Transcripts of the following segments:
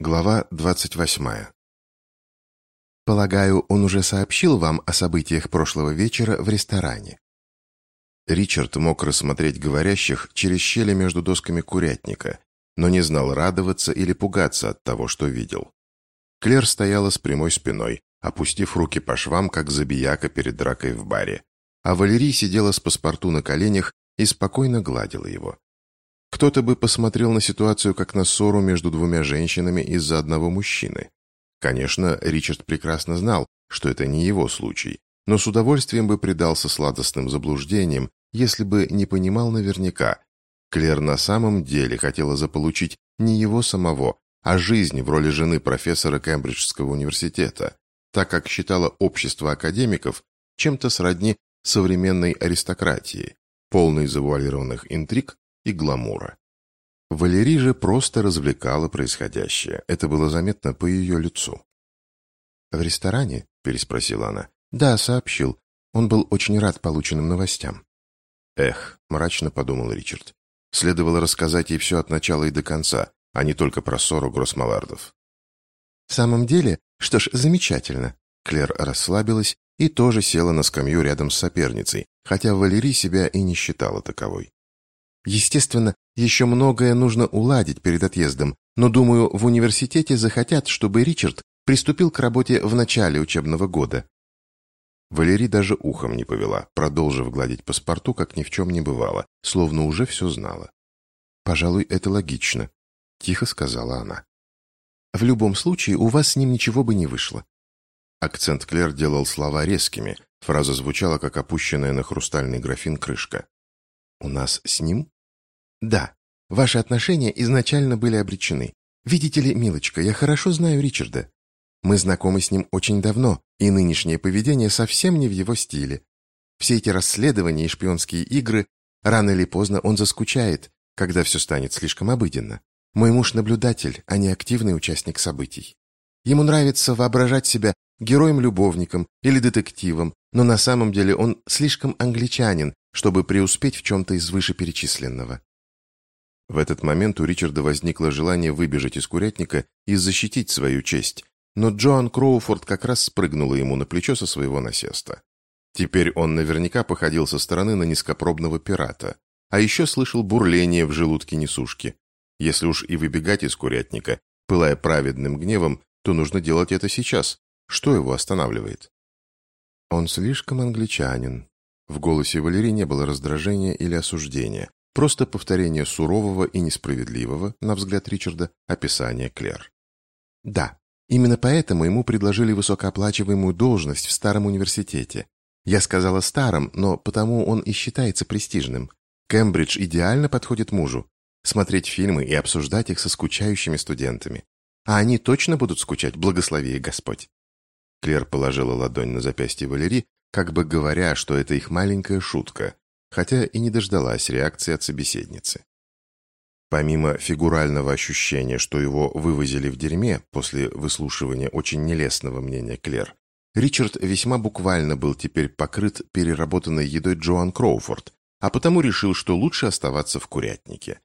Глава 28. Полагаю, он уже сообщил вам о событиях прошлого вечера в ресторане. Ричард мог рассмотреть говорящих через щели между досками курятника, но не знал радоваться или пугаться от того, что видел. Клер стояла с прямой спиной, опустив руки по швам, как забияка перед дракой в баре, а Валерий сидела с паспорту на коленях и спокойно гладила его. Кто-то бы посмотрел на ситуацию как на ссору между двумя женщинами из-за одного мужчины. Конечно, Ричард прекрасно знал, что это не его случай, но с удовольствием бы предался сладостным заблуждениям, если бы не понимал наверняка. Клер на самом деле хотела заполучить не его самого, а жизнь в роли жены профессора Кембриджского университета, так как считала общество академиков чем-то сродни современной аристократии, полной завуалированных интриг и гламура. Валерий же просто развлекала происходящее. Это было заметно по ее лицу. «В ресторане?» – переспросила она. «Да, сообщил. Он был очень рад полученным новостям». «Эх», – мрачно подумал Ричард. Следовало рассказать ей все от начала и до конца, а не только про ссору Гроссмалардов. «В самом деле? Что ж, замечательно». Клер расслабилась и тоже села на скамью рядом с соперницей, хотя Валерий себя и не считала таковой. Естественно, еще многое нужно уладить перед отъездом, но, думаю, в университете захотят, чтобы Ричард приступил к работе в начале учебного года. Валерий даже ухом не повела, продолжив гладить паспорту, как ни в чем не бывало, словно уже все знала. «Пожалуй, это логично», — тихо сказала она. «В любом случае, у вас с ним ничего бы не вышло». Акцент Клер делал слова резкими, фраза звучала, как опущенная на хрустальный графин крышка. «У нас с ним?» Да, ваши отношения изначально были обречены. Видите ли, милочка, я хорошо знаю Ричарда. Мы знакомы с ним очень давно, и нынешнее поведение совсем не в его стиле. Все эти расследования и шпионские игры, рано или поздно он заскучает, когда все станет слишком обыденно. Мой муж наблюдатель, а не активный участник событий. Ему нравится воображать себя героем-любовником или детективом, но на самом деле он слишком англичанин, чтобы преуспеть в чем-то из вышеперечисленного. В этот момент у Ричарда возникло желание выбежать из курятника и защитить свою честь, но Джоан Кроуфорд как раз спрыгнула ему на плечо со своего насеста. Теперь он наверняка походил со стороны на низкопробного пирата, а еще слышал бурление в желудке несушки. Если уж и выбегать из курятника, пылая праведным гневом, то нужно делать это сейчас. Что его останавливает? Он слишком англичанин. В голосе Валерии не было раздражения или осуждения. Просто повторение сурового и несправедливого, на взгляд Ричарда, описания Клер. Да, именно поэтому ему предложили высокооплачиваемую должность в старом университете. Я сказала старом, но потому он и считается престижным. Кембридж идеально подходит мужу. Смотреть фильмы и обсуждать их со скучающими студентами. А они точно будут скучать, благослови их Господь. Клер положила ладонь на запястье Валерии, как бы говоря, что это их маленькая шутка, хотя и не дождалась реакции от собеседницы. Помимо фигурального ощущения, что его вывозили в дерьме после выслушивания очень нелестного мнения Клер, Ричард весьма буквально был теперь покрыт переработанной едой Джоан Кроуфорд, а потому решил, что лучше оставаться в курятнике.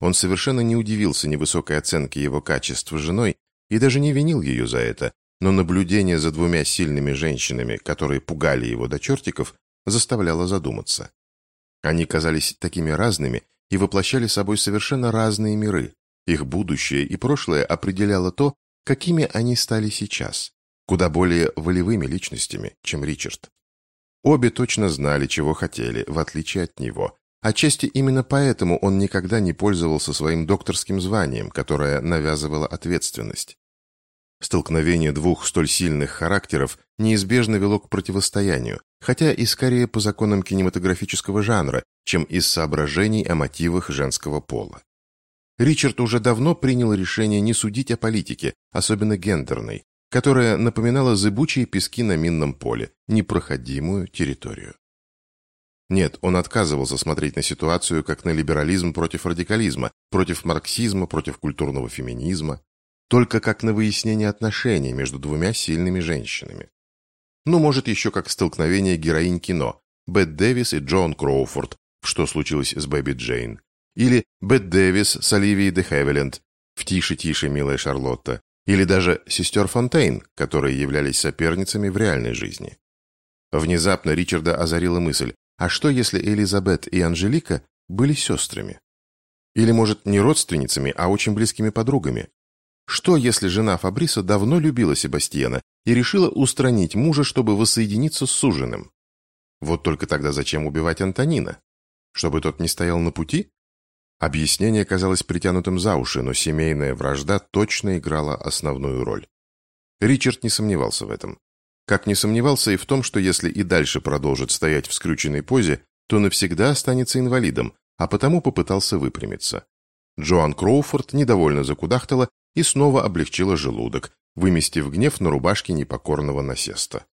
Он совершенно не удивился невысокой оценке его качеств женой и даже не винил ее за это, но наблюдение за двумя сильными женщинами, которые пугали его до чертиков, заставляло задуматься. Они казались такими разными и воплощали собой совершенно разные миры. Их будущее и прошлое определяло то, какими они стали сейчас, куда более волевыми личностями, чем Ричард. Обе точно знали, чего хотели, в отличие от него. Отчасти именно поэтому он никогда не пользовался своим докторским званием, которое навязывало ответственность. Столкновение двух столь сильных характеров неизбежно вело к противостоянию, хотя и скорее по законам кинематографического жанра, чем из соображений о мотивах женского пола. Ричард уже давно принял решение не судить о политике, особенно гендерной, которая напоминала зыбучие пески на минном поле, непроходимую территорию. Нет, он отказывался смотреть на ситуацию как на либерализм против радикализма, против марксизма, против культурного феминизма только как на выяснение отношений между двумя сильными женщинами. Ну, может, еще как столкновение героинь кино Бет Дэвис и Джон Кроуфорд «Что случилось с Бэби Джейн?» или Бет Дэвис с Оливией де Хевиленд в «Тише-тише, милая Шарлотта», или даже сестер Фонтейн, которые являлись соперницами в реальной жизни. Внезапно Ричарда озарила мысль, а что если Элизабет и Анжелика были сестрами? Или, может, не родственницами, а очень близкими подругами? Что, если жена Фабриса давно любила Себастьяна и решила устранить мужа, чтобы воссоединиться с суженым? Вот только тогда зачем убивать Антонина? Чтобы тот не стоял на пути? Объяснение казалось притянутым за уши, но семейная вражда точно играла основную роль. Ричард не сомневался в этом. Как не сомневался и в том, что если и дальше продолжит стоять в скрюченной позе, то навсегда останется инвалидом, а потому попытался выпрямиться. Джоан Кроуфорд недовольно закудахтала и снова облегчила желудок, выместив гнев на рубашке непокорного насеста.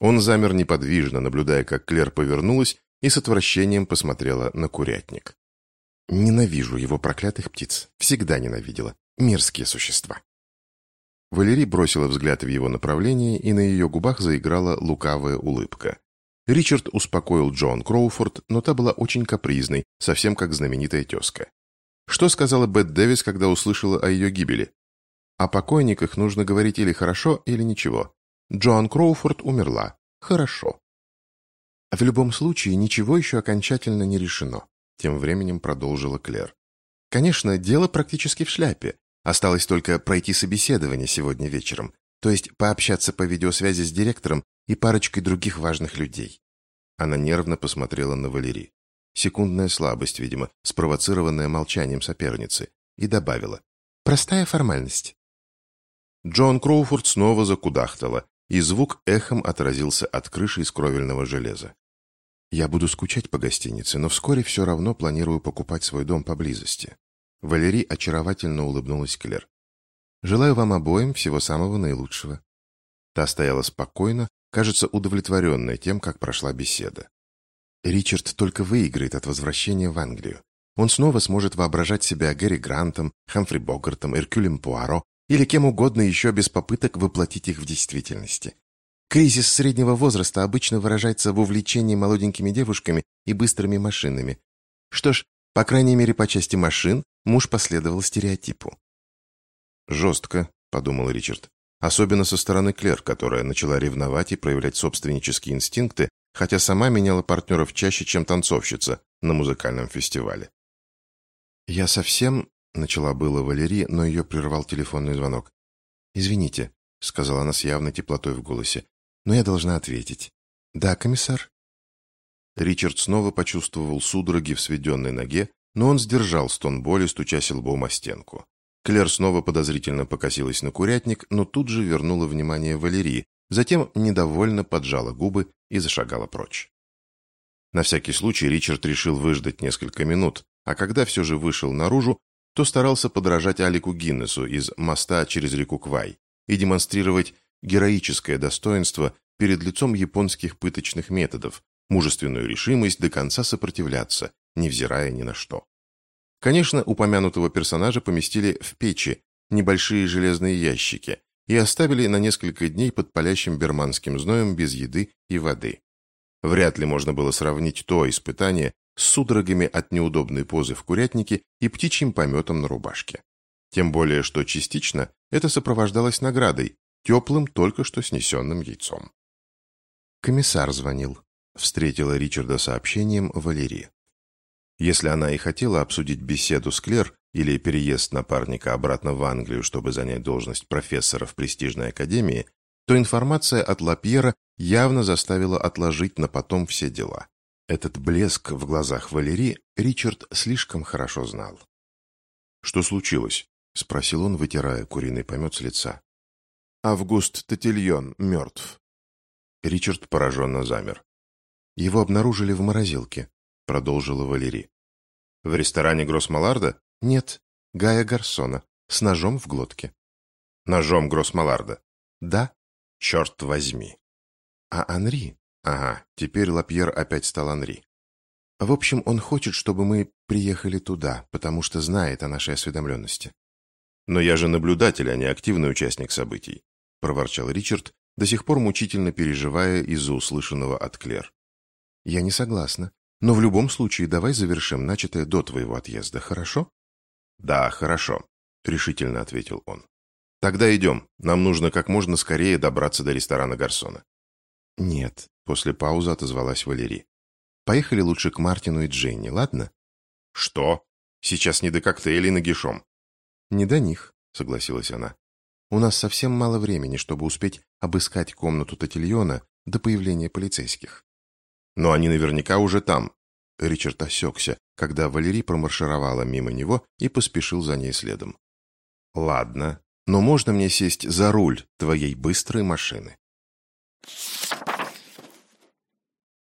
Он замер неподвижно, наблюдая, как Клер повернулась и с отвращением посмотрела на курятник. «Ненавижу его проклятых птиц. Всегда ненавидела. Мерзкие существа». Валерий бросила взгляд в его направлении, и на ее губах заиграла лукавая улыбка. Ричард успокоил Джон Кроуфорд, но та была очень капризной, совсем как знаменитая тезка. Что сказала Бет Дэвис, когда услышала о ее гибели? О покойниках нужно говорить или хорошо, или ничего. Джоан Кроуфорд умерла. Хорошо. В любом случае, ничего еще окончательно не решено, тем временем продолжила Клер. Конечно, дело практически в шляпе. Осталось только пройти собеседование сегодня вечером, то есть пообщаться по видеосвязи с директором и парочкой других важных людей. Она нервно посмотрела на Валерий. Секундная слабость, видимо, спровоцированная молчанием соперницы, и добавила. «Простая формальность». Джон Кроуфорд снова закудахтала, и звук эхом отразился от крыши из кровельного железа. «Я буду скучать по гостинице, но вскоре все равно планирую покупать свой дом поблизости». Валерий очаровательно улыбнулась Клер. «Желаю вам обоим всего самого наилучшего». Та стояла спокойно, кажется, удовлетворенная тем, как прошла беседа. Ричард только выиграет от возвращения в Англию. Он снова сможет воображать себя Гэри Грантом, Хамфри Богартом, Эркюлем Пуаро или кем угодно еще без попыток воплотить их в действительности. Кризис среднего возраста обычно выражается в увлечении молоденькими девушками и быстрыми машинами. Что ж, по крайней мере, по части машин муж последовал стереотипу. «Жестко», — подумал Ричард. Особенно со стороны Клер, которая начала ревновать и проявлять собственнические инстинкты, хотя сама меняла партнеров чаще, чем танцовщица на музыкальном фестивале. «Я совсем...» — начала было Валерия, но ее прервал телефонный звонок. «Извините», — сказала она с явной теплотой в голосе, — «но я должна ответить». «Да, комиссар?» Ричард снова почувствовал судороги в сведенной ноге, но он сдержал стон боли, стучась лбом о стенку. Клер снова подозрительно покосилась на курятник, но тут же вернула внимание Валерии, затем недовольно поджала губы и зашагала прочь. На всякий случай Ричард решил выждать несколько минут, а когда все же вышел наружу, то старался подражать Алику Гиннесу из «Моста через реку Квай» и демонстрировать героическое достоинство перед лицом японских пыточных методов, мужественную решимость до конца сопротивляться, невзирая ни на что. Конечно, упомянутого персонажа поместили в печи, небольшие железные ящики, и оставили на несколько дней под палящим берманским зноем без еды и воды. Вряд ли можно было сравнить то испытание с судорогами от неудобной позы в курятнике и птичьим пометом на рубашке. Тем более, что частично это сопровождалось наградой, теплым только что снесенным яйцом. Комиссар звонил. Встретила Ричарда сообщением Валерия. Если она и хотела обсудить беседу с Клер или переезд напарника обратно в Англию, чтобы занять должность профессора в престижной академии, то информация от Лапьера явно заставила отложить на потом все дела. Этот блеск в глазах Валерии Ричард слишком хорошо знал. «Что случилось?» — спросил он, вытирая куриный помет с лица. «Август Татильон мертв». Ричард пораженно замер. «Его обнаружили в морозилке», — продолжила Валерий. В ресторане Гроссмаларда? Нет, Гая Гарсона, с ножом в глотке. Ножом Гроссмаларда? Да. Черт возьми. А Анри? Ага, теперь Лапьер опять стал Анри. В общем, он хочет, чтобы мы приехали туда, потому что знает о нашей осведомленности. Но я же наблюдатель, а не активный участник событий, проворчал Ричард, до сих пор мучительно переживая из-за услышанного от Клер. Я не согласна. Но в любом случае давай завершим начатое до твоего отъезда, хорошо? Да, хорошо. — решительно ответил он. «Тогда идем. Нам нужно как можно скорее добраться до ресторана Гарсона». «Нет», — после паузы отозвалась Валерий. «Поехали лучше к Мартину и Дженни, ладно?» «Что? Сейчас не до коктейлей нагишом». «Не до них», — согласилась она. «У нас совсем мало времени, чтобы успеть обыскать комнату Татильона до появления полицейских». «Но они наверняка уже там». Ричард осекся, когда Валерий промаршировала мимо него и поспешил за ней следом. «Ладно, но можно мне сесть за руль твоей быстрой машины?»